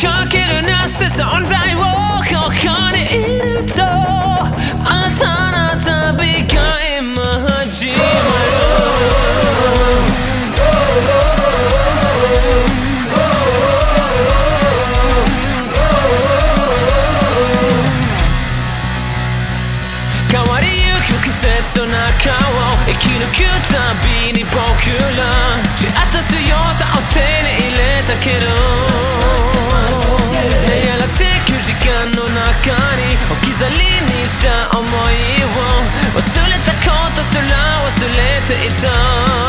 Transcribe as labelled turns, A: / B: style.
A: かけるなして存在をここにいると新たな旅が今始まる変わりゆく季節の中を生き抜くたびに僕 it's on.